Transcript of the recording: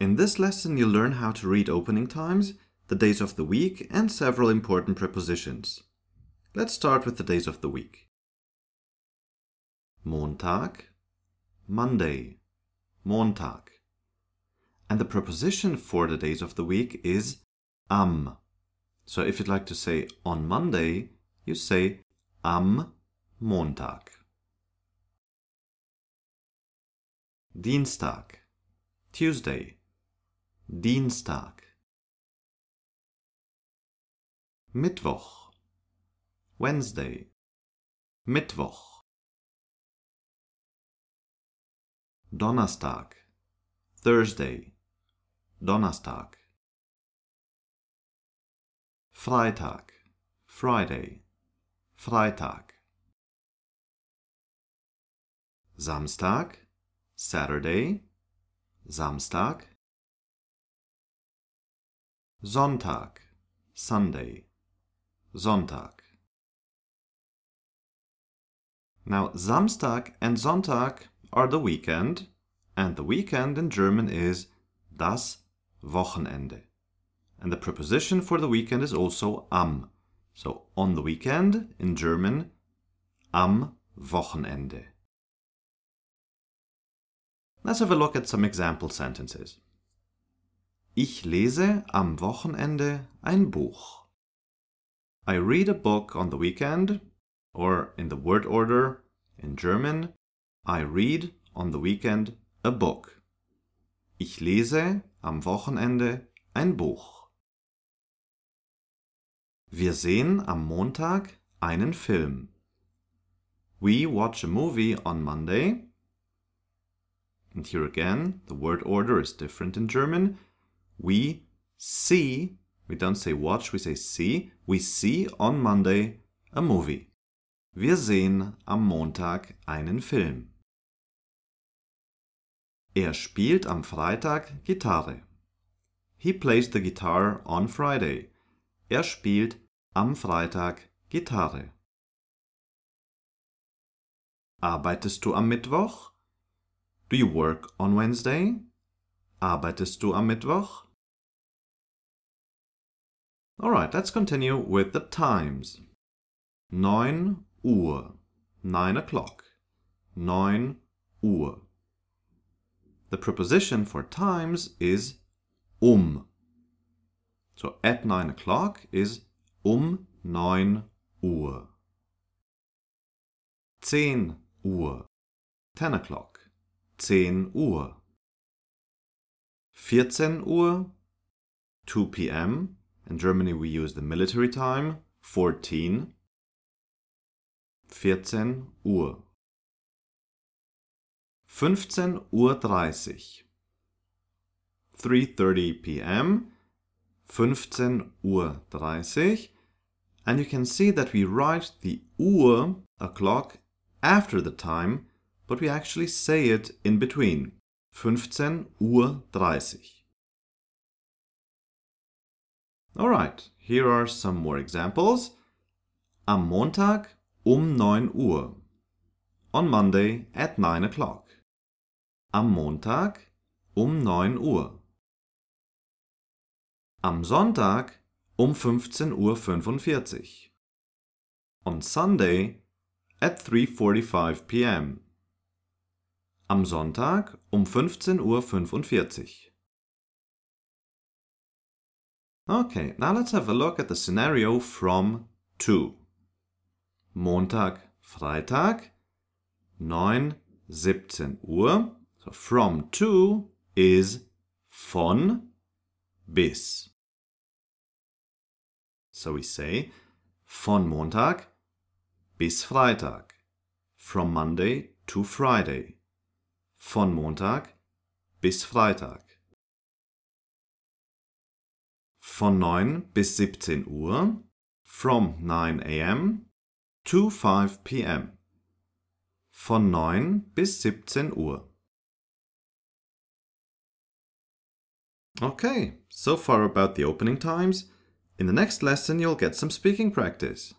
In this lesson, you'll learn how to read opening times, the days of the week, and several important prepositions. Let's start with the days of the week. Montag, Monday, Montag. And the preposition for the days of the week is am. So if you'd like to say on Monday, you say am Montag. Dienstag, Tuesday, Dienstag. Mittwoch, Wednesday, Mittwoch. Donnerstag, Thursday, Donnerstag. Freitag, Friday, Freitag. Samstag, Saturday, Samstag. Sonntag, Sunday, Sonntag. Now, Samstag and Sonntag are the weekend, and the weekend in German is das Wochenende. And the preposition for the weekend is also am. So, on the weekend in German, am Wochenende. Let's have a look at some example sentences. Ich lese am Wochenende ein Buch. I read a book on the weekend, or in the word order in German, I read on the weekend a book. Ich lese am Wochenende ein Buch. Wir sehen am Montag einen Film. We watch a movie on Monday. And here again, the word order is different in German. We see, we don't say watch, we say see. We see on Monday a movie. Wir sehen am Montag einen Film. Er spielt am Freitag Gitarre. He plays the guitar on Friday. Er spielt am Freitag Gitarre. Arbeitest du am Mittwoch? Do you work on Wednesday? Arbeitest du am Mittwoch? Alright, let's continue with the times. 9 Uhr. 9 o'clock. 9 Uhr. The preposition for times is um. So at 9 o'clock is um 9 Uhr. 10 Uhr. 10 o'clock. 10 Uhr. 14 Uhr. 2 p.m. In Germany we use the military time, 14. 14 Uhr. 15 Uhr 30. 3:30 p.m. 15 Uhr 30. And you can see that we write the Uhr, o'clock, after the time, but we actually say it in between. 15 Uhr 30. Alright, here are some more examples. Am Montag um 9 Uhr. On Monday at 9 o'clock. Am Montag um 9 Uhr. Am Sonntag um 15.45 Uhr. On Sunday at 3.45 p.m. Am Sonntag um 15.45 Uhr. Okay, now let's have a look at the scenario from to. Montag, Freitag, 9, 17 Uhr. So from to is von bis. So we say von Montag bis Freitag. From Monday to Friday. Von Montag bis Freitag. Von 9 bis 17 Uhr. From 9 a.m. to 5 p.m. Von 9 bis 17 Uhr. Okay, so far about the opening times. In the next lesson, you'll get some speaking practice.